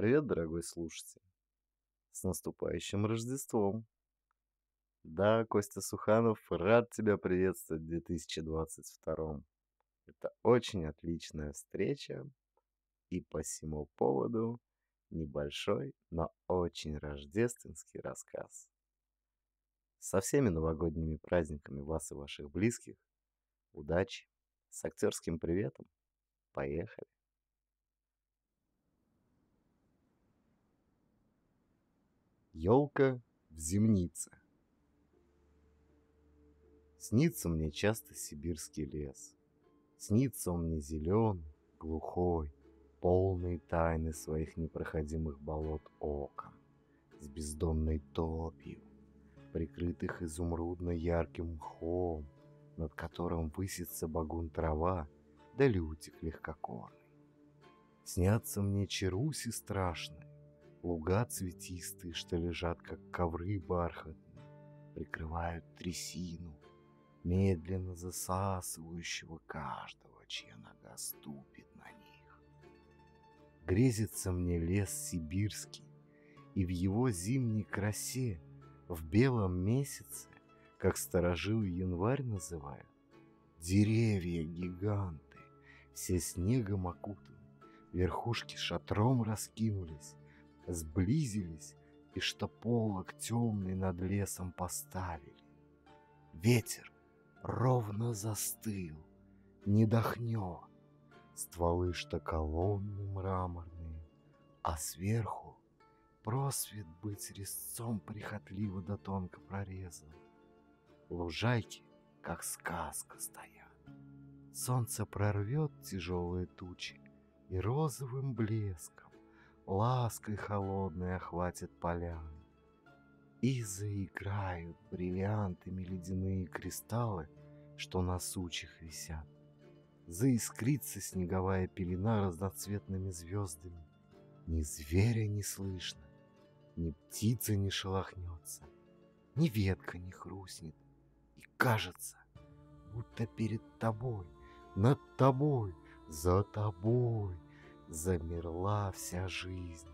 Привет, дорогой слушатель. С наступающим Рождеством. Да, Костя Суханов, рад тебя приветствовать в 2022. Это очень отличная встреча. И по всему поводу небольшой, но очень рождественский рассказ. Со всеми новогодними праздниками вас и ваших близких. Удачи. С актерским приветом. Поехали. Ёлка в земнице. Снится мне часто сибирский лес. Снится он мне зеленый, глухой, полный тайны своих непроходимых болот окон, с бездонной топью, прикрытых изумрудно-ярким мхом, над которым высится багун трава, да лютик легкокорный. Снятся мне чаруси страшные, луга цветистые, что лежат, как ковры бархатные, прикрывают трясину, медленно засасывающего каждого, чья нога ступит на них. Грезится мне лес сибирский, и в его зимней красе, в белом месяце, как сторожил январь называют, деревья гиганты, все снегом окутаны, верхушки шатром раскинулись, сблизились, и что полок темный над лесом поставили. Ветер ровно застыл, не дохнет. Стволы что колонны мраморные, а сверху просвет быть резцом прихотливо да тонко прорезан. Лужайки, как сказка, стоят. Солнце прорвет тяжелые тучи и розовым блеском, лаской холодной охватит поляну. И заиграют бриллиантами ледяные кристаллы, что на сучьях висят. Заискрится снеговая пелена разноцветными звездами. Ни зверя не слышно, ни птица не шелохнется, ни ветка не хрустнет. И кажется, будто перед тобой, над тобой, за тобой замерла вся жизнь.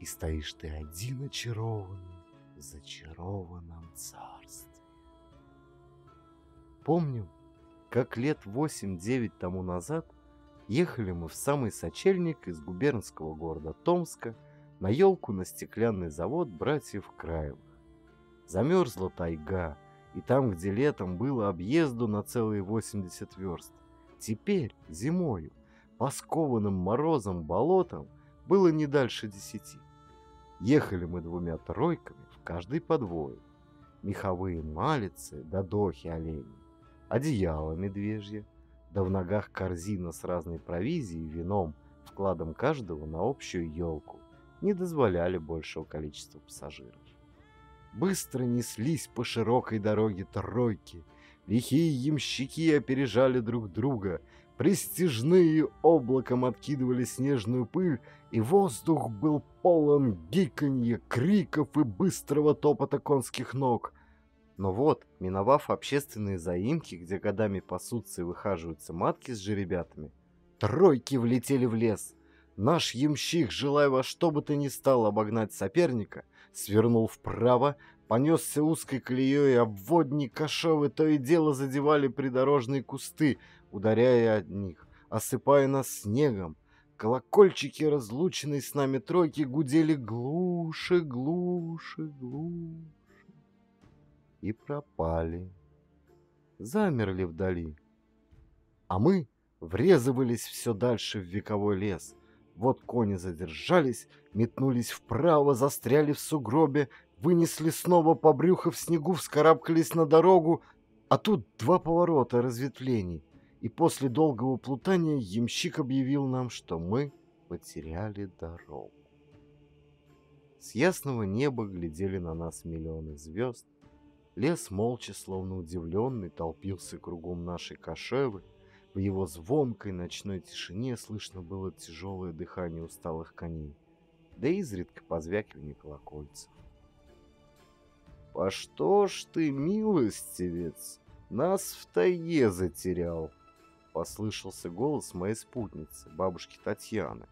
И стоишь ты один очарованный, в зачарованном царстве. Помню, как лет восемь-девять тому назад ехали мы в самый сочельник из губернского города Томска на елку на стеклянный завод братьев Краевых. Замерзла тайга, и там, где летом было объезду на целые 80 верст, теперь, зимою, по скованным морозом болотам, было не дальше десяти. Ехали мы двумя тройками, каждый по двое. Меховые малицы да дохи оленей, одеяло медвежье, да в ногах корзина с разной провизией, вином, вкладом каждого на общую елку, не дозволяли большего количества пассажиров. Быстро неслись по широкой дороге тройки, лихие ямщики опережали друг друга, Престижные облаком откидывали снежную пыль, и воздух был полон гиканья, криков и быстрого топота конских ног. Но вот, миновав общественные заимки, где годами пасутся и выхаживаются матки с жеребятами, тройки влетели в лес. Наш ямщик, желая во что бы то ни стало обогнать соперника, свернул вправо, понесся узкой колеей обводник кошовы, то и дело задевали придорожные кусты, ударяя от них, осыпая нас снегом. Колокольчики, разлученные с нами тройки, гудели глуше, глуше, глуше. И пропали. Замерли вдали. А мы врезывались все дальше в вековой лес. Вот кони задержались, метнулись вправо, застряли в сугробе, вынесли снова по брюху в снегу, вскарабкались на дорогу, а тут два поворота разветвлений и после долгого плутания ямщик объявил нам, что мы потеряли дорогу. С ясного неба глядели на нас миллионы звезд. Лес молча, словно удивленный, толпился кругом нашей кошевы. В его звонкой ночной тишине слышно было тяжелое дыхание усталых коней, да изредка позвякивание колокольцев. «По что ж ты, милостивец, нас в тайге затерял?» Послышался голос моей спутницы, бабушки Татьяны.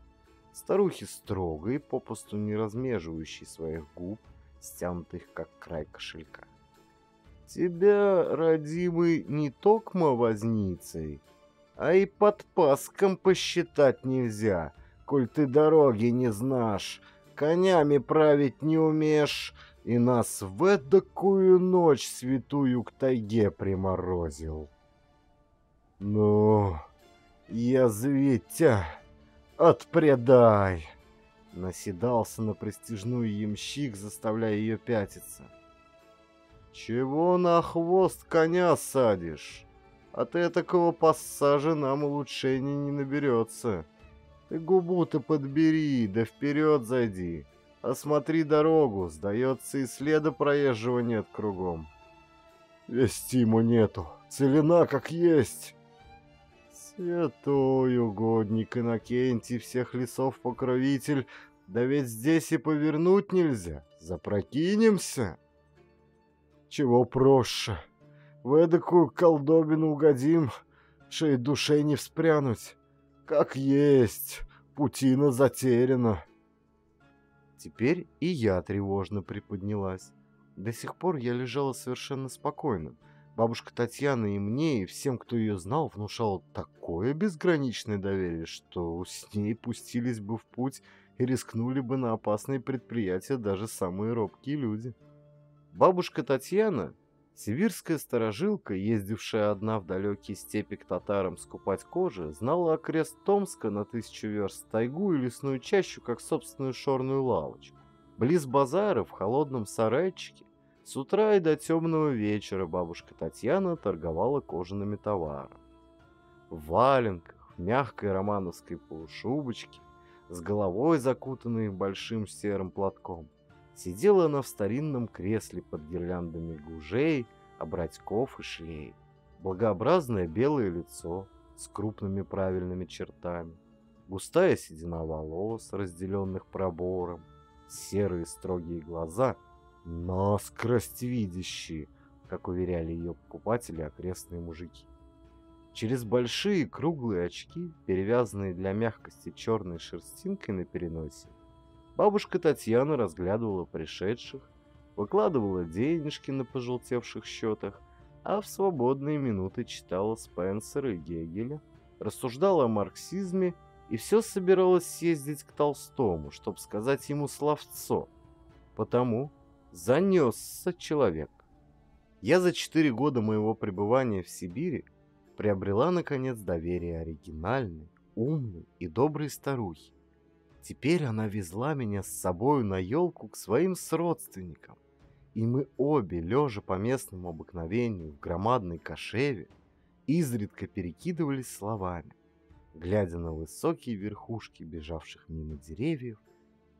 старухи строгой, попусту не размеживающей своих губ, стянутых как край кошелька. Тебя, родимый, не токмо возницей, а и под паском посчитать нельзя, коль ты дороги не знаешь, конями править не умеешь, и нас в эдакую ночь святую к тайге приморозил. Ну, язвитя, отпредай! Наседался на престижную ямщик, заставляя ее пятиться. Чего на хвост коня садишь? От этакого пассажа нам улучшений не наберется. Ты губу-то подбери, да вперед зайди. Осмотри дорогу, сдается и следа проезжего нет кругом. Вести ему нету, целина как есть. Святой угодник Иннокентий, всех лесов покровитель, да ведь здесь и повернуть нельзя, запрокинемся. Чего проще, в эдакую колдобину угодим, шеи душей не вспрянуть. Как есть, путина затеряна. Теперь и я тревожно приподнялась. До сих пор я лежала совершенно спокойно. Бабушка Татьяна и мне, и всем, кто ее знал, внушала такое безграничное доверие, что с ней пустились бы в путь и рискнули бы на опасные предприятия даже самые робкие люди. Бабушка Татьяна Сибирская сторожилка, ездившая одна в далекие степи к татарам скупать кожи, знала окрест Томска на тысячу верст тайгу и лесную чащу, как собственную шорную лавочку. Близ базара, в холодном сарайчике, с утра и до темного вечера бабушка Татьяна торговала кожаными товарами. В валенках, в мягкой романовской полушубочке, с головой закутанной большим серым платком, Сидела она в старинном кресле под гирляндами гужей, обратьков и шлей. Благообразное белое лицо с крупными правильными чертами, густая седина волос, разделенных пробором, серые строгие глаза, наскрость видящие, как уверяли ее покупатели окрестные мужики. Через большие круглые очки, перевязанные для мягкости черной шерстинкой на переносе, Бабушка Татьяна разглядывала пришедших, выкладывала денежки на пожелтевших счетах, а в свободные минуты читала Спенсера и Гегеля, рассуждала о марксизме и все собиралась съездить к Толстому, чтобы сказать ему словцо. Потому занесся человек. Я за четыре года моего пребывания в Сибири приобрела, наконец, доверие оригинальной, умной и доброй старухи, Теперь она везла меня с собою на елку к своим сродственникам. И мы обе, лежа по местному обыкновению в громадной кошеве, изредка перекидывались словами, глядя на высокие верхушки бежавших мимо деревьев,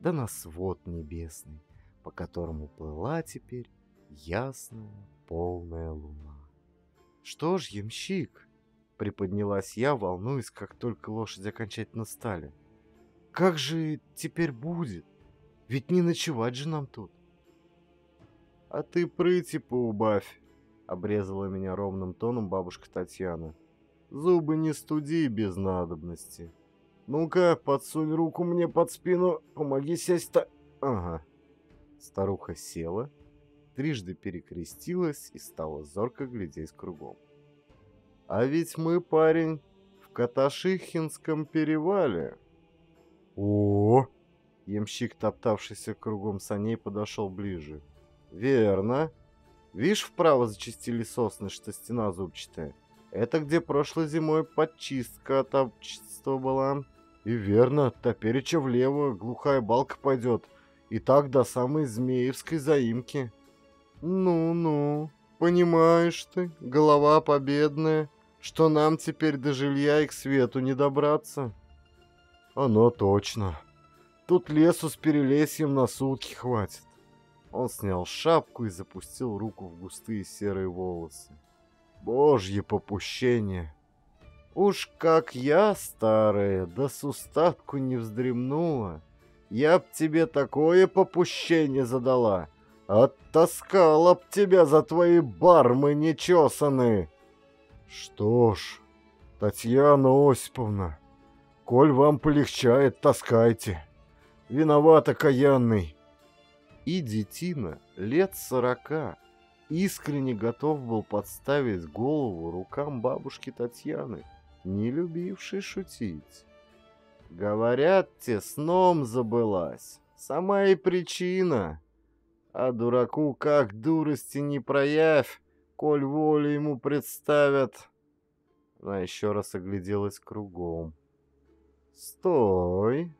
да на свод небесный, по которому плыла теперь ясная полная луна. «Что ж, ямщик?» — приподнялась я, волнуясь, как только лошади окончательно стали — как же теперь будет? Ведь не ночевать же нам тут. А ты прыти поубавь, обрезала меня ровным тоном бабушка Татьяна. Зубы не студи без надобности. Ну-ка, подсунь руку мне под спину, помоги сесть-то. Ага. Старуха села, трижды перекрестилась и стала зорко глядеть кругом. А ведь мы, парень, в Каташихинском перевале. О! Ямщик, топтавшийся кругом саней, подошел ближе. Верно. Видишь, вправо зачистили сосны, что стена зубчатая. Это где прошлой зимой подчистка от общества была. И верно, топереча влево глухая балка пойдет. И так до самой Змеевской заимки. Ну-ну, понимаешь ты, голова победная, что нам теперь до жилья и к свету не добраться. Оно точно. Тут лесу с перелесьем на сутки хватит. Он снял шапку и запустил руку в густые серые волосы. Божье попущение. Уж как я, старая, да с устатку не вздремнула, я б тебе такое попущение задала. Оттаскала б тебя за твои бармы нечесанные. Что ж, Татьяна Осиповна, Коль вам полегчает, таскайте. Виноват окаянный. И детина лет сорока искренне готов был подставить голову рукам бабушки Татьяны, не любившей шутить. Говорят, те сном забылась. Сама и причина. А дураку как дурости не проявь, коль волю ему представят. Она еще раз огляделась кругом. Стой.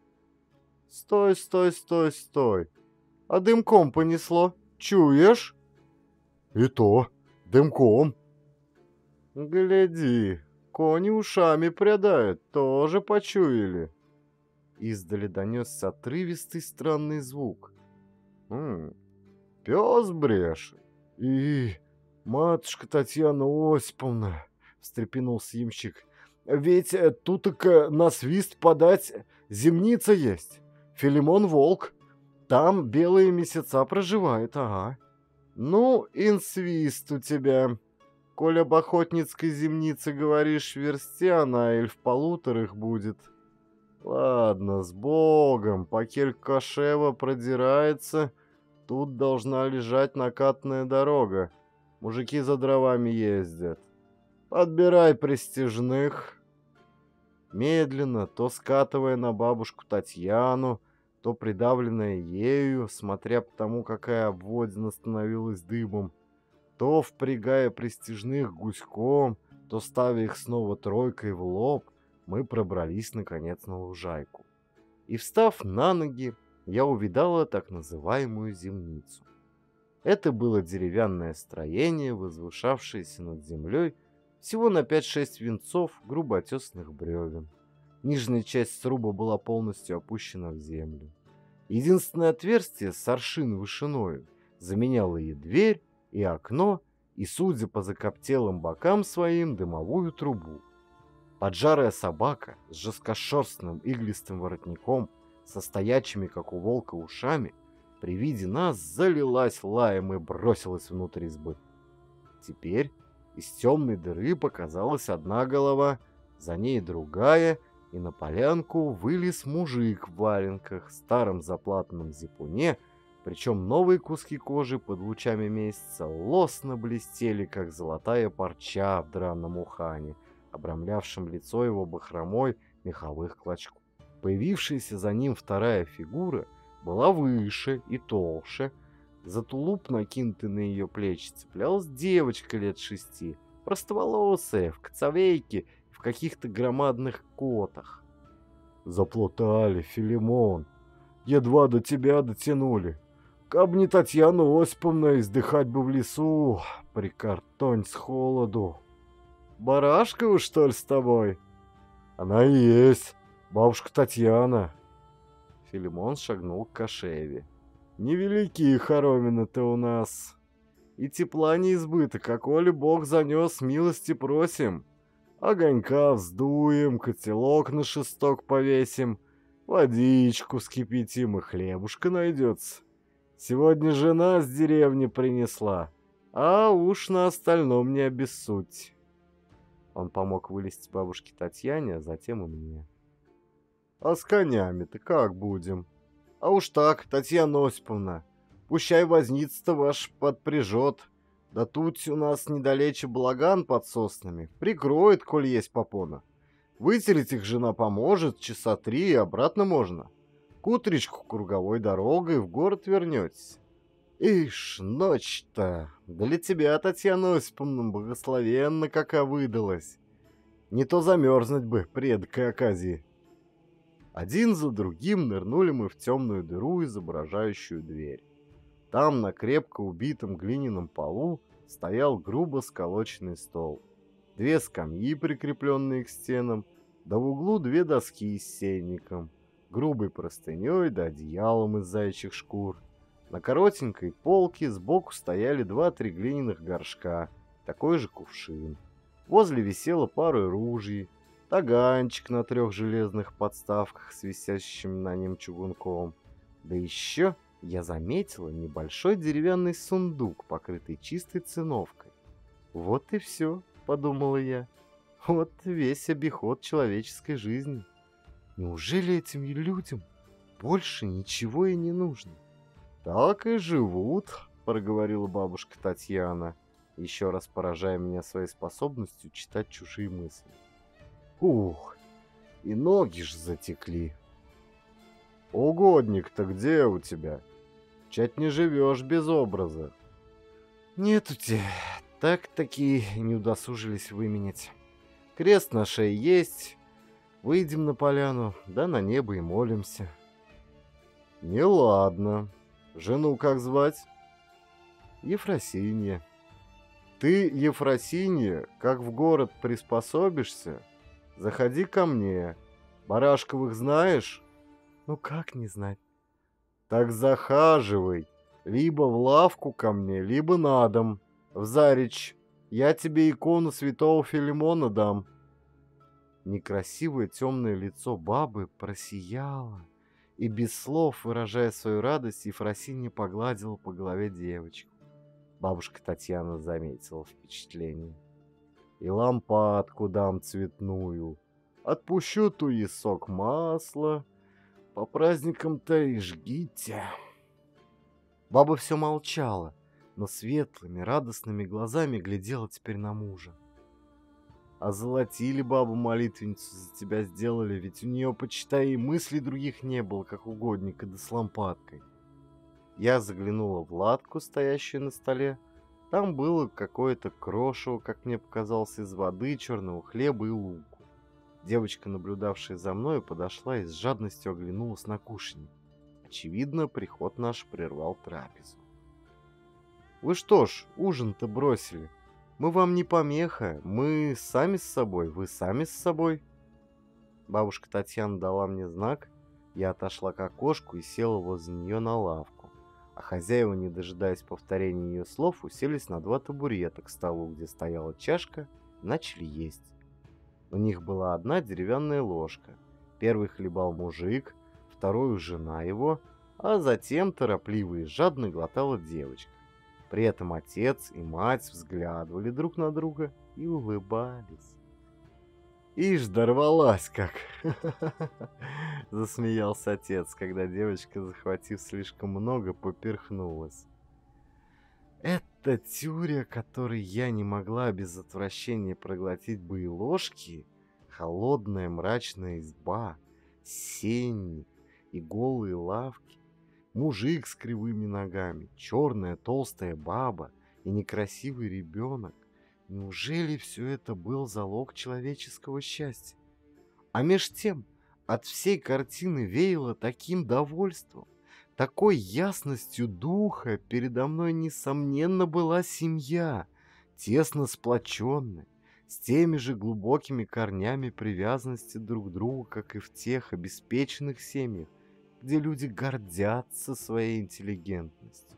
Стой, стой, стой, стой. А дымком понесло. Чуешь? И то, дымком. Гляди, кони ушами прядают, тоже почуяли. Издали донесся отрывистый странный звук. М пес брешет. И, матушка Татьяна Осиповна, встрепенулся ямщик, ведь э, тут на свист подать земница есть. Филимон Волк. Там белые месяца проживает, ага. Ну, инсвист у тебя. Коля об охотницкой земнице говоришь, версте она или в полуторах будет. Ладно, с Богом, покель Кашева продирается, тут должна лежать накатная дорога. Мужики за дровами ездят. Подбирай престижных. Медленно, то скатывая на бабушку Татьяну, то придавленная ею, смотря по тому, какая обводина становилась дыбом, то впрягая престижных гуськом, то ставя их снова тройкой в лоб, мы пробрались наконец на лужайку. И встав на ноги, я увидала так называемую земницу. Это было деревянное строение, возвышавшееся над землей всего на 5-6 венцов грубо отесанных бревен. Нижняя часть сруба была полностью опущена в землю. Единственное отверстие с аршин вышиною заменяло и дверь, и окно, и, судя по закоптелым бокам своим, дымовую трубу. Поджарая собака с жесткошерстным иглистым воротником, со стоячими, как у волка, ушами, при виде нас залилась лаем и бросилась внутрь избы. Теперь из темной дыры показалась одна голова, за ней другая, и на полянку вылез мужик в валенках, старом заплатанном зипуне, причем новые куски кожи под лучами месяца лосно блестели, как золотая парча в драном ухане, обрамлявшим лицо его бахромой меховых клочков. Появившаяся за ним вторая фигура была выше и толще. За тулуп, накинутый на ее плечи, цеплялась девочка лет шести, простоволосая, в коцовейке в каких-то громадных котах. Заплутали, Филимон. Едва до тебя дотянули. Каб не Татьяна Осиповна, издыхать бы в лесу, прикартонь с холоду. Барашка уж, что ли, с тобой? Она и есть, бабушка Татьяна. Филимон шагнул к Кашеве. Невеликие хоромины-то у нас. И тепла не избыток, а коли бог занес, милости просим. Огонька вздуем, котелок на шесток повесим, водичку скипятим и хлебушка найдется. Сегодня жена с деревни принесла, а уж на остальном не обессудь. Он помог вылезти бабушке Татьяне, а затем и мне. «А с конями-то как будем?» «А уж так, Татьяна Осиповна, пущай возница-то ваш подпряжет. Да тут у нас недалече благан под соснами, прикроет, коль есть попона. Вытереть их жена поможет, часа три и обратно можно. К утречку круговой дорогой в город вернетесь». Ишь, ночь-то для тебя, Татьяна Осиповна, благословенно какая выдалась. Не то замерзнуть бы при эдакой оказии. Один за другим нырнули мы в темную дыру, изображающую дверь. Там, на крепко убитом глиняном полу, стоял грубо сколоченный стол. Две скамьи, прикрепленные к стенам, да в углу две доски с сенником, грубой простыней да одеялом из зайчих шкур. На коротенькой полке сбоку стояли два-три глиняных горшка, такой же кувшин. Возле висела пара ружей, таганчик на трех железных подставках с висящим на нем чугунком. Да еще я заметила небольшой деревянный сундук, покрытый чистой циновкой. Вот и все, подумала я. Вот весь обиход человеческой жизни. Неужели этим людям больше ничего и не нужно? Так и живут, проговорила бабушка Татьяна, еще раз поражая меня своей способностью читать чужие мысли. Ух, и ноги ж затекли. Угодник-то где у тебя? Чать не живешь без образа. Нет у тебя, так-таки не удосужились выменять. Крест на шее есть, выйдем на поляну, да на небо и молимся. Неладно. Жену как звать? Ефросинья. Ты, Ефросинья, как в город приспособишься, заходи ко мне. Барашковых знаешь? Ну как не знать? Так захаживай. Либо в лавку ко мне, либо на дом. В Зарич. Я тебе икону святого Филимона дам. Некрасивое темное лицо бабы просияло, и без слов, выражая свою радость, Ефросинья погладила по голове девочку. Бабушка Татьяна заметила впечатление. И лампадку дам цветную. Отпущу туесок масла. По праздникам-то и жгите. Баба все молчала, но светлыми, радостными глазами глядела теперь на мужа. А золотили бабу молитвенницу за тебя сделали, ведь у нее, почитай, и мыслей других не было, как угодника да с лампадкой. Я заглянула в латку, стоящую на столе. Там было какое-то крошево, как мне показалось, из воды, черного хлеба и луку. Девочка, наблюдавшая за мной, подошла и с жадностью оглянулась на кушанье. Очевидно, приход наш прервал трапезу. «Вы что ж, ужин-то бросили? Мы вам не помеха, мы сами с собой, вы сами с собой». Бабушка Татьяна дала мне знак, я отошла к окошку и села возле нее на лавку, а хозяева, не дожидаясь повторения ее слов, уселись на два табурета к столу, где стояла чашка, и начали есть. У них была одна деревянная ложка. Первый хлебал мужик, вторую жена его, а затем торопливо и жадно глотала девочка. При этом отец и мать взглядывали друг на друга и улыбались. «Ишь, дорвалась как!» Засмеялся отец, когда девочка, захватив слишком много, поперхнулась. Эта тюря, которой я не могла без отвращения проглотить бы и ложки, холодная мрачная изба, сенник и голые лавки, мужик с кривыми ногами, черная толстая баба и некрасивый ребенок. Неужели все это был залог человеческого счастья? А меж тем от всей картины веяло таким довольством, такой ясностью духа передо мной, несомненно, была семья, тесно сплоченная, с теми же глубокими корнями привязанности друг к другу, как и в тех обеспеченных семьях, где люди гордятся своей интеллигентностью.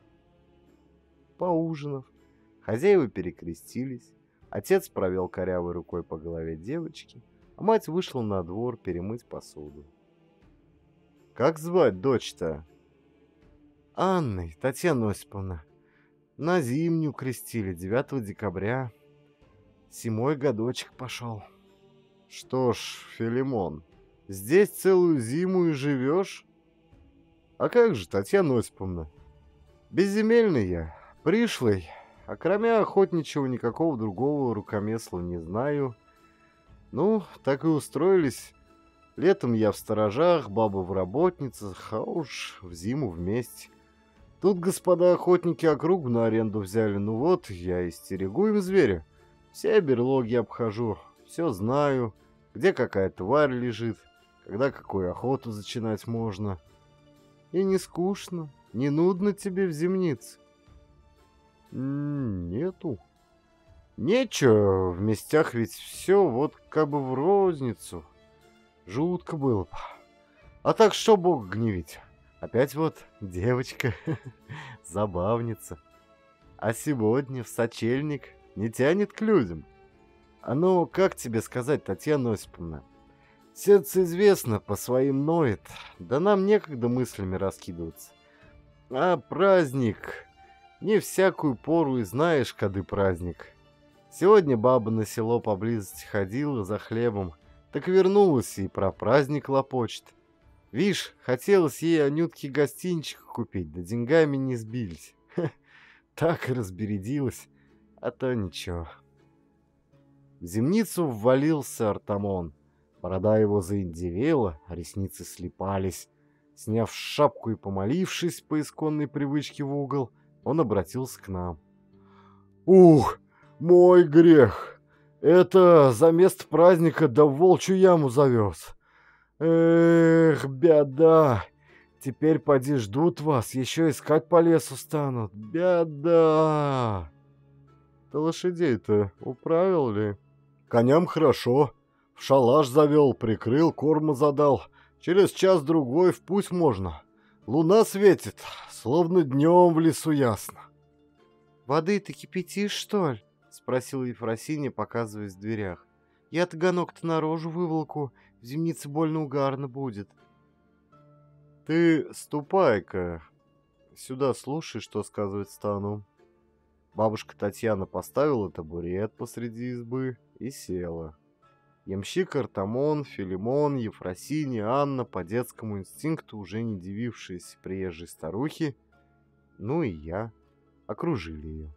Поужинав, хозяева перекрестились, отец провел корявой рукой по голове девочки, а мать вышла на двор перемыть посуду. «Как звать дочь-то?» Анной, Татьяна Осиповна. На зимнюю крестили 9 декабря. Зимой годочек пошел. Что ж, Филимон, здесь целую зиму и живешь? А как же, Татьяна Осиповна? Безземельный я, пришлый, а кроме охотничего никакого другого рукомесла не знаю. Ну, так и устроились. Летом я в сторожах, баба в работницах, а уж в зиму вместе. Тут господа охотники округу на аренду взяли. Ну вот, я и стерегу им зверя. Все берлоги обхожу, все знаю, где какая тварь лежит, когда какую охоту начинать можно. И не скучно, не нудно тебе в земнице? Нету. Нечего, в местях ведь все вот как бы в розницу. Жутко было бы. А так что бог гневить? Опять вот девочка, забавница. А сегодня в сочельник не тянет к людям. А ну, как тебе сказать, Татьяна Осиповна? Сердце известно, по своим ноет, да нам некогда мыслями раскидываться. А праздник... Не всякую пору и знаешь, кады праздник. Сегодня баба на село поблизости ходила за хлебом, Так вернулась и про праздник лопочет. Вишь, хотелось ей Анютке гостинчик купить, да деньгами не сбились. так и разбередилась, а то ничего. В земницу ввалился Артамон. Борода его заиндевела, ресницы слепались. Сняв шапку и помолившись по исконной привычке в угол, он обратился к нам. «Ух, мой грех! Это за место праздника да в волчью яму завез. Эх, беда! Теперь поди ждут вас, еще искать по лесу станут. Беда!» «Ты лошадей-то управил ли?» «Коням хорошо. В шалаш завел, прикрыл, корма задал». Через час-другой в путь можно. Луна светит, словно днем в лесу ясно. «Воды ты кипятишь, что ли?» — спросила Ефросинья, показываясь в дверях. «Я таганок-то наружу выволоку, в земнице больно угарно будет». «Ты ступай-ка, сюда слушай, что сказывает стану». Бабушка Татьяна поставила табурет посреди избы и села. Ямщик Артамон, Филимон, Ефросинья, Анна, по детскому инстинкту уже не дивившиеся приезжей старухи, ну и я, окружили ее.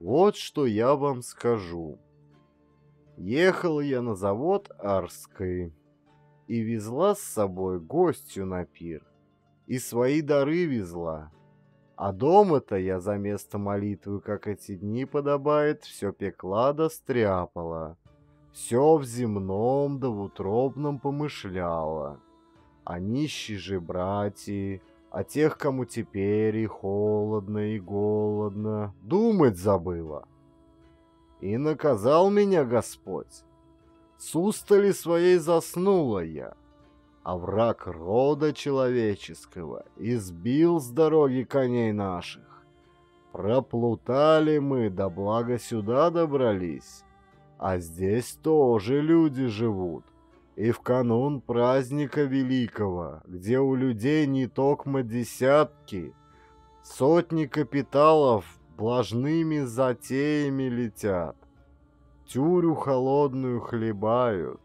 Вот что я вам скажу. Ехала я на завод Арской и везла с собой гостью на пир. И свои дары везла. А дома-то я за место молитвы, как эти дни подобает, все пекла да стряпала все в земном да в утробном помышляла. О нищей же братья, о тех, кому теперь и холодно, и голодно, думать забыла. И наказал меня Господь. С устали своей заснула я, а враг рода человеческого избил с дороги коней наших. Проплутали мы, да благо сюда добрались. А здесь тоже люди живут. И в канун праздника великого, где у людей не токмо десятки, сотни капиталов блажными затеями летят. Тюрю холодную хлебают,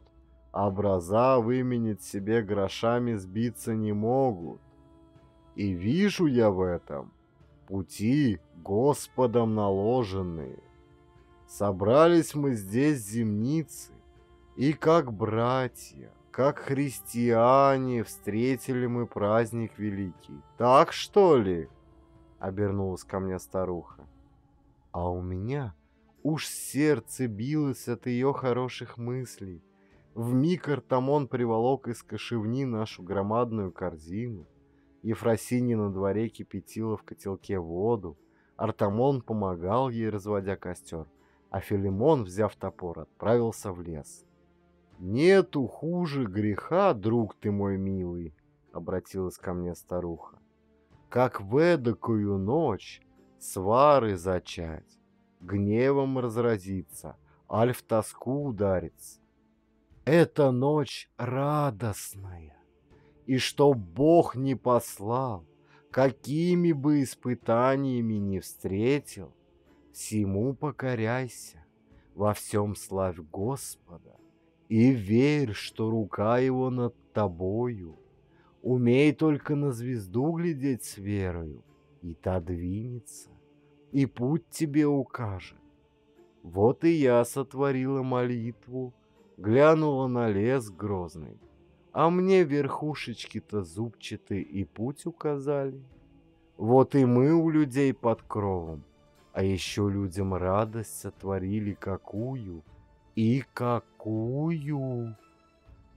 образа выменить себе грошами сбиться не могут. И вижу я в этом пути Господом наложенные. Собрались мы здесь земницы, и как братья, как христиане встретили мы праздник великий. Так что ли? Обернулась ко мне старуха. А у меня уж сердце билось от ее хороших мыслей. В миг Артамон приволок из кошевни нашу громадную корзину. Ефросинья на дворе кипятила в котелке воду. Артамон помогал ей, разводя костер а Филимон, взяв топор, отправился в лес. «Нету хуже греха, друг ты мой милый», — обратилась ко мне старуха, «как в эдакую ночь свары зачать, гневом разразиться, аль в тоску удариться. Эта ночь радостная, и чтоб Бог не послал, какими бы испытаниями не встретил, всему покоряйся, во всем славь Господа, и верь, что рука его над тобою. Умей только на звезду глядеть с верою, и та двинется, и путь тебе укажет. Вот и я сотворила молитву, глянула на лес грозный, а мне верхушечки-то зубчатые и путь указали. Вот и мы у людей под кровом, а еще людям радость сотворили какую и какую.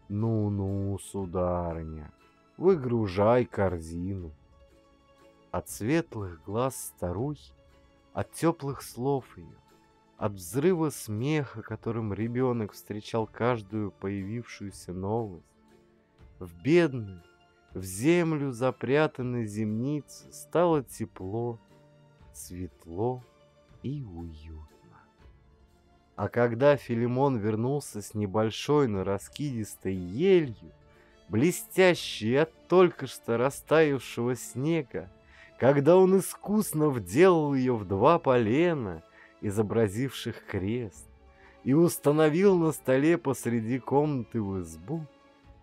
Ну-ну, сударыня, выгружай корзину. От светлых глаз старухи, от теплых слов ее, от взрыва смеха, которым ребенок встречал каждую появившуюся новость, в бедной, в землю запрятанной земнице стало тепло, светло и уютно. А когда Филимон вернулся с небольшой, но раскидистой елью, блестящей от только что растаявшего снега, когда он искусно вделал ее в два полена, изобразивших крест, и установил на столе посреди комнаты в избу,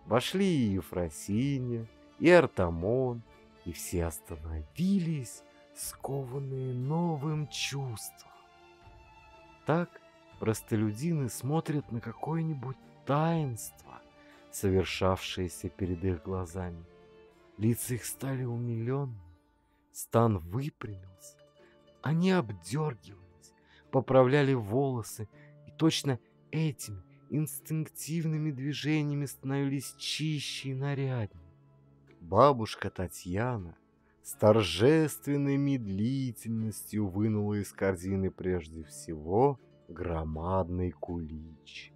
вошли и Ефросинья, и Артамон, и все остановились, скованные новым чувством. Так простолюдины смотрят на какое-нибудь таинство, совершавшееся перед их глазами. Лица их стали умиленными, стан выпрямился, они обдергивались, поправляли волосы и точно этими инстинктивными движениями становились чище и наряднее. Бабушка Татьяна с торжественной медлительностью вынула из корзины прежде всего громадный кулич.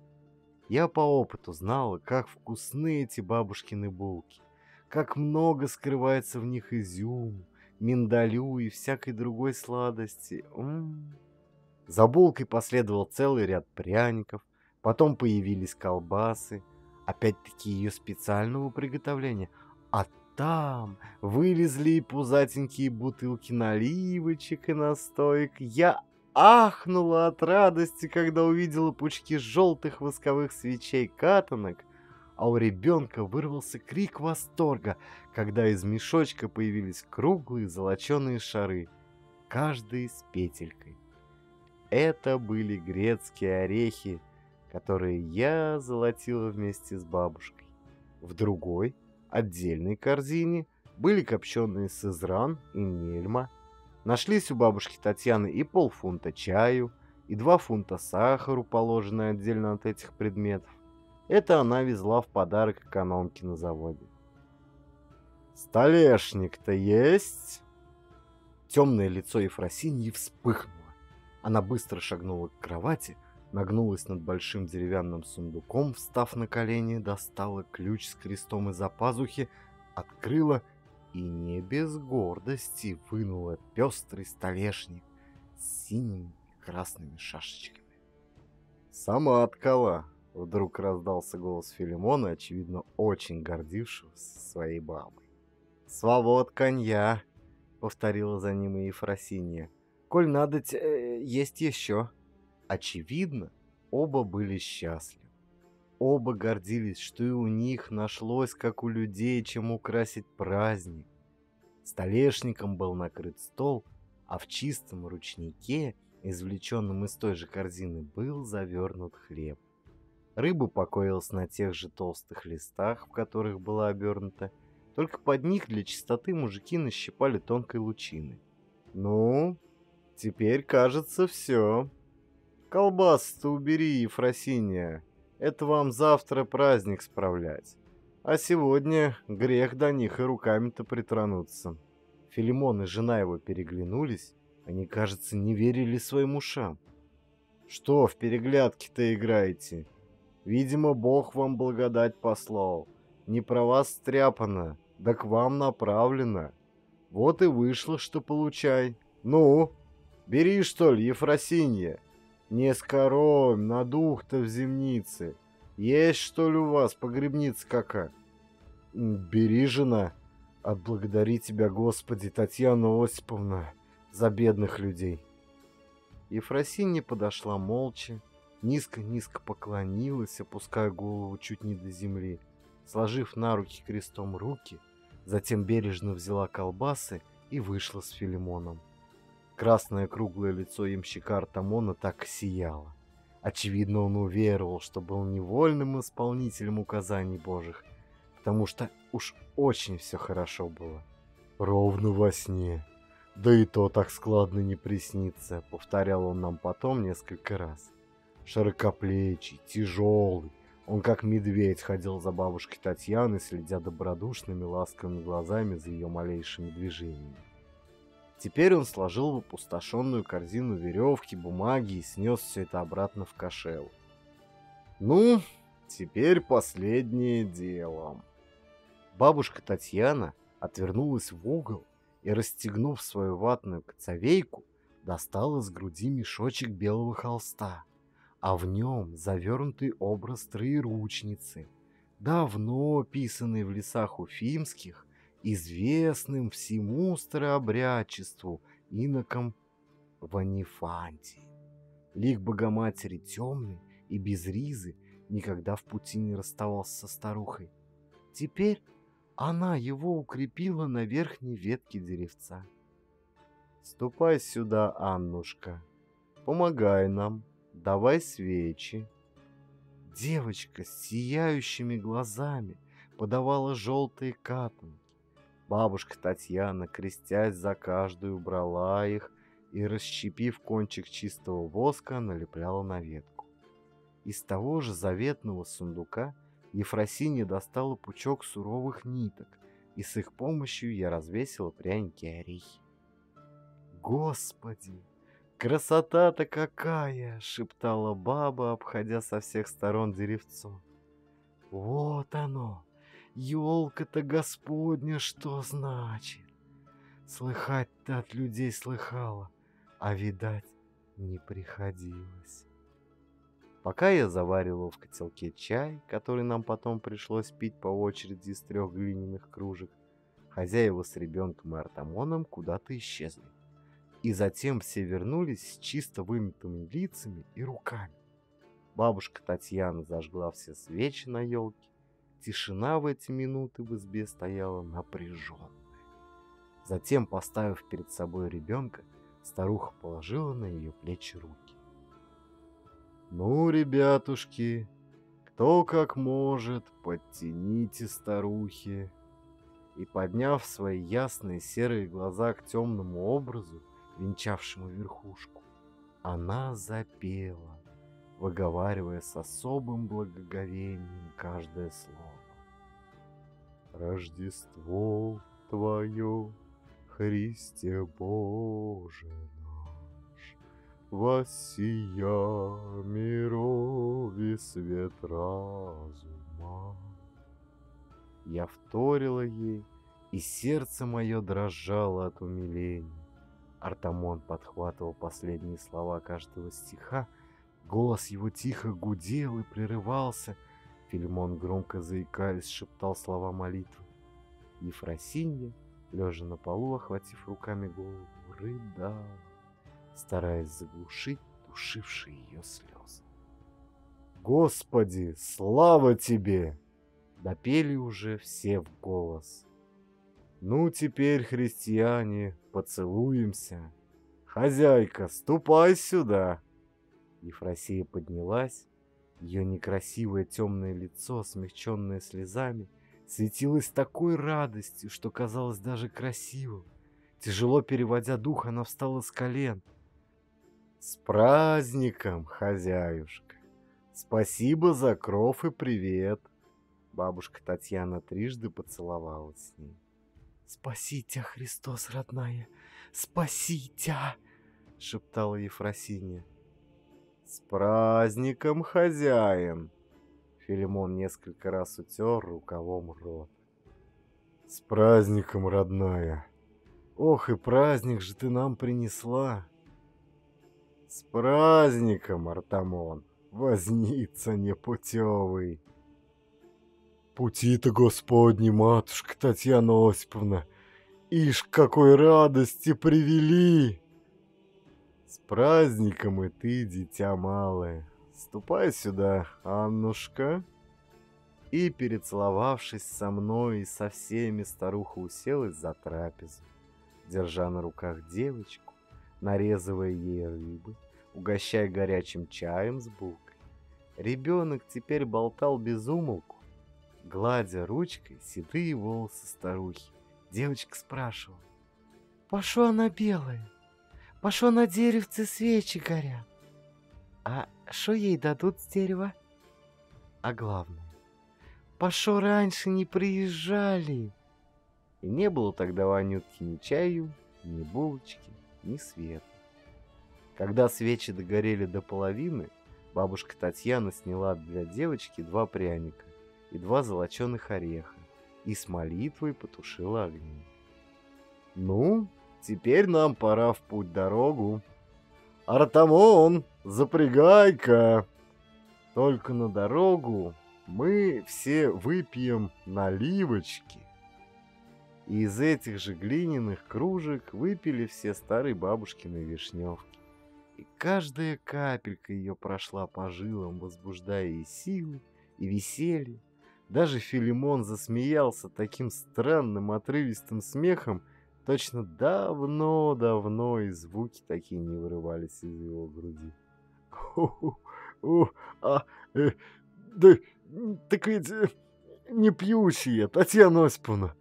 Я по опыту знала, как вкусны эти бабушкины булки, как много скрывается в них изюму, миндалю и всякой другой сладости. М -м -м. За булкой последовал целый ряд пряников, потом появились колбасы, опять-таки ее специального приготовления, там вылезли пузатенькие бутылки наливочек и настоек. Я ахнула от радости, когда увидела пучки желтых восковых свечей катанок, а у ребенка вырвался крик восторга, когда из мешочка появились круглые золоченые шары, каждый с петелькой. Это были грецкие орехи, которые я золотила вместе с бабушкой. В другой, отдельной корзине были копченые сызран и нельма, Нашлись у бабушки Татьяны и полфунта чаю, и два фунта сахару, положенные отдельно от этих предметов. Это она везла в подарок экономке на заводе. «Столешник-то есть?» Темное лицо Ефросиньи вспыхнуло. Она быстро шагнула к кровати, нагнулась над большим деревянным сундуком, встав на колени, достала ключ с крестом из-за пазухи, открыла и не без гордости вынула пестрый столешник с синими и красными шашечками. «Сама откала!» — вдруг раздался голос Филимона, очевидно, очень гордившегося своей бабой. «Свобод конья!» — повторила за ним и Ефросинья. «Коль надо, э, есть еще!» Очевидно, оба были счастливы. Оба гордились, что и у них нашлось, как у людей, чем украсить праздник. Столешником был накрыт стол, а в чистом ручнике, извлеченном из той же корзины, был завернут хлеб. Рыба покоилась на тех же толстых листах, в которых была обернута, только под них для чистоты мужики нащипали тонкой лучины. «Ну, теперь, кажется, все. Колбас-то убери, Ефросинья, это вам завтра праздник справлять. А сегодня грех до них и руками-то притронуться. Филимон и жена его переглянулись. Они, кажется, не верили своим ушам. Что в переглядки-то играете? Видимо, Бог вам благодать послал. Не про вас стряпано, да к вам направлено. Вот и вышло, что получай. Ну, бери, что ли, Ефросинья. Не скоромь, на дух-то в земнице. Есть, что ли, у вас погребница какая? Бери, жена. Отблагодари тебя, Господи, Татьяна Осиповна, за бедных людей. Ефросинья подошла молча, низко-низко поклонилась, опуская голову чуть не до земли, сложив на руки крестом руки, затем бережно взяла колбасы и вышла с Филимоном. Красное круглое лицо ямщика Артамона так сияло. Очевидно, он уверовал, что был невольным исполнителем указаний божьих, потому что уж очень все хорошо было. Ровно во сне. Да и то так складно не приснится, повторял он нам потом несколько раз. Широкоплечий, тяжелый, он как медведь ходил за бабушкой Татьяной, следя добродушными ласковыми глазами за ее малейшими движениями. Теперь он сложил в опустошенную корзину веревки, бумаги и снес все это обратно в кошел. Ну, теперь последнее дело. Бабушка Татьяна отвернулась в угол и, расстегнув свою ватную коцовейку, достала из груди мешочек белого холста, а в нем завернутый образ троеручницы, давно писанный в лесах уфимских известным всему старообрядчеству иноком Ванифантии. Лик Богоматери темный и без Ризы никогда в пути не расставался со старухой. Теперь она его укрепила на верхней ветке деревца. «Ступай сюда, Аннушка, помогай нам, давай свечи». Девочка с сияющими глазами подавала желтые катанки. Бабушка Татьяна, крестясь за каждую, брала их и, расщепив кончик чистого воска, налепляла на ветку. Из того же заветного сундука Ефросинья достала пучок суровых ниток, и с их помощью я развесила пряники и орехи. «Господи, красота-то какая!» — шептала баба, обходя со всех сторон деревцо. «Вот оно! Ёлка-то Господня что значит? Слыхать-то от людей слыхала, а видать не приходилось». Пока я заваривал в котелке чай, который нам потом пришлось пить по очереди из трех глиняных кружек, хозяева с ребенком и Артамоном куда-то исчезли. И затем все вернулись с чисто вымытыми лицами и руками. Бабушка Татьяна зажгла все свечи на елке. Тишина в эти минуты в избе стояла напряженная. Затем, поставив перед собой ребенка, старуха положила на ее плечи руки. «Ну, ребятушки, кто как может, подтяните старухи». И, подняв свои ясные серые глаза к темному образу, венчавшему верхушку, она запела, выговаривая с особым благоговением каждое слово. Рождество Твое, Христе Боже наш, Воссия мирови свет разума. Я вторила ей, и сердце мое дрожало от умиления. Артамон подхватывал последние слова каждого стиха, голос его тихо гудел и прерывался. Филимон громко заикаясь шептал слова молитвы. Ефросинья, лежа на полу, охватив руками голову, рыдала, стараясь заглушить душившие ее слезы. «Господи, слава тебе!» Допели уже все в голос. Ну, теперь, христиане, поцелуемся. Хозяйка, ступай сюда. Ефросия поднялась. Ее некрасивое темное лицо, смягченное слезами, светилось такой радостью, что казалось даже красивым. Тяжело переводя дух, она встала с колен. «С праздником, хозяюшка! Спасибо за кров и привет!» Бабушка Татьяна трижды поцеловалась с ней. «Спаси тебя, Христос, родная! Спаси тебя!» — шептала Ефросинья. «С праздником, хозяин!» Филимон несколько раз утер рукавом рот. «С праздником, родная! Ох, и праздник же ты нам принесла!» «С праздником, Артамон! Возница непутевый!» Пути-то Господни, матушка Татьяна Осиповна, ишь, какой радости привели! Праздником и ты, дитя малое, ступай сюда, Аннушка. И, перецеловавшись со мной и со всеми, старуха уселась за трапезу, держа на руках девочку, нарезывая ей рыбы, угощая горячим чаем с булкой. Ребенок теперь болтал без умолку, Гладя ручкой седые волосы старухи, девочка спрашивала. «Пошо она белая? Пошо на деревце свечи горят? А что ей дадут с дерева? А главное, пошо раньше не приезжали?» И не было тогда у Анютки ни чаю, ни булочки, ни света. Когда свечи догорели до половины, бабушка Татьяна сняла для девочки два пряника и два золоченых ореха, и с молитвой потушила огни. «Ну, теперь нам пора в путь-дорогу. Артамон, запрягай-ка!» Только на дорогу мы все выпьем наливочки. И из этих же глиняных кружек выпили все старые бабушкины вишневки. и каждая капелька ее прошла по жилам, возбуждая и силы, и веселье. Даже Филимон засмеялся таким странным отрывистым смехом, точно давно-давно и звуки такие не вырывались из его груди. О, а, э, да, так ведь э, не пьющие, Татьяна Осиповна.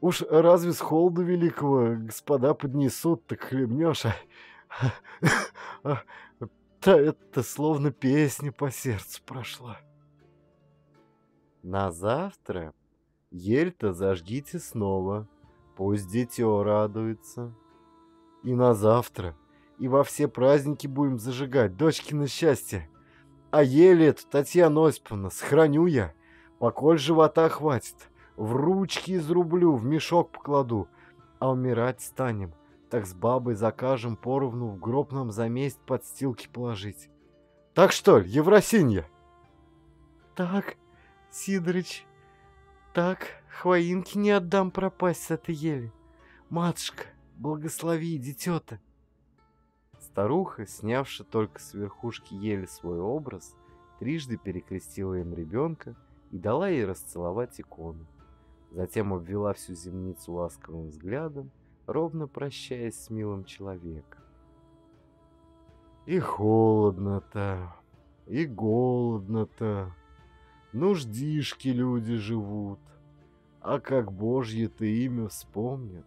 Уж разве с холода великого господа поднесут, так хлебнешь, а, а, это словно песня по сердцу прошла. На завтра ель-то зажгите снова, пусть дитё радуется. И на завтра, и во все праздники будем зажигать, дочки на счастье. А еле эту, Татьяна Осиповна, сохраню я, поколь живота хватит. В ручки изрублю, в мешок покладу, а умирать станем. Так с бабой закажем поровну в гроб нам за месяц подстилки положить. Так что ли, Евросинья? Так, Сидорыч, так, хвоинки не отдам пропасть с этой ели. Матушка, благослови дитё-то. Старуха, снявши только с верхушки ели свой образ, трижды перекрестила им ребенка и дала ей расцеловать икону. Затем обвела всю земницу ласковым взглядом, ровно прощаясь с милым человеком. И холодно-то, и голодно-то, нуждишки люди живут, а как Божье-то имя вспомнят,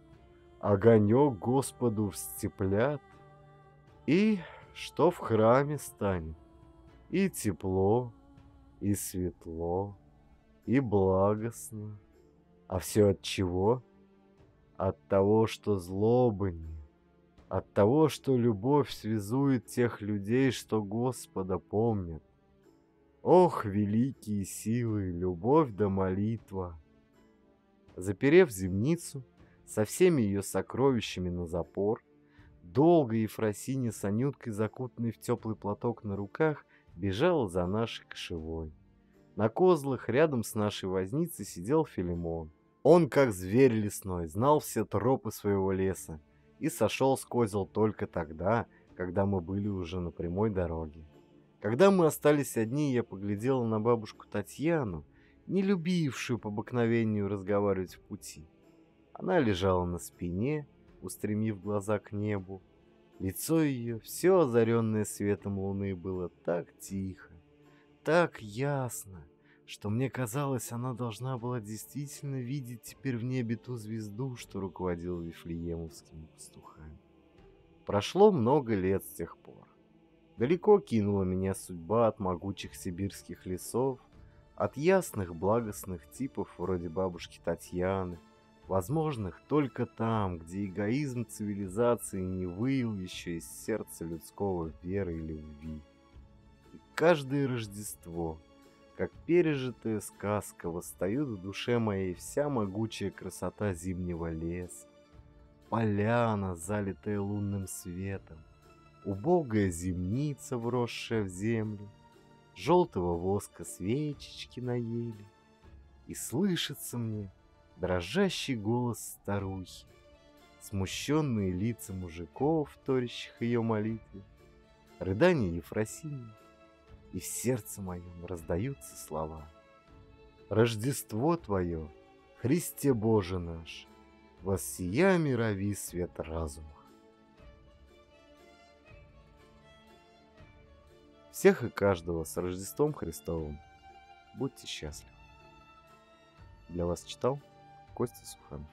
огонек Господу встеплят, и что в храме станет? И тепло, и светло, и благостно. А все от чего? От того, что злобы нет. От того, что любовь связует тех людей, что Господа помнят. Ох, великие силы, любовь да молитва! Заперев земницу, со всеми ее сокровищами на запор, Долго Ефросиня с Анюткой, закутанной в теплый платок на руках, бежала за нашей кошевой. На козлах рядом с нашей возницей сидел Филимон. Он, как зверь лесной, знал все тропы своего леса и сошел с козел только тогда, когда мы были уже на прямой дороге. Когда мы остались одни, я поглядела на бабушку Татьяну, не любившую по обыкновению разговаривать в пути. Она лежала на спине, устремив глаза к небу. Лицо ее, все озаренное светом луны, было так тихо, так ясно, что мне казалось, она должна была действительно видеть теперь в небе ту звезду, что руководила Вифлеемовскими пастухами. Прошло много лет с тех пор. Далеко кинула меня судьба от могучих сибирских лесов, от ясных благостных типов вроде бабушки Татьяны, возможных только там, где эгоизм цивилизации не выил еще из сердца людского веры и любви. И каждое Рождество, как пережитая сказка, восстает в душе моей вся могучая красота зимнего леса. Поляна, залитая лунным светом, убогая земница, вросшая в землю, желтого воска свечечки на еле. И слышится мне — дрожащий голос старухи, смущенные лица мужиков, вторящих ее молитве, рыдания Ефросинии, и в сердце моем раздаются слова. Рождество Твое, Христе Боже наш, воссия мирови свет разума. Всех и каждого с Рождеством Христовым. Будьте счастливы. Для вас читал Костя Суханов.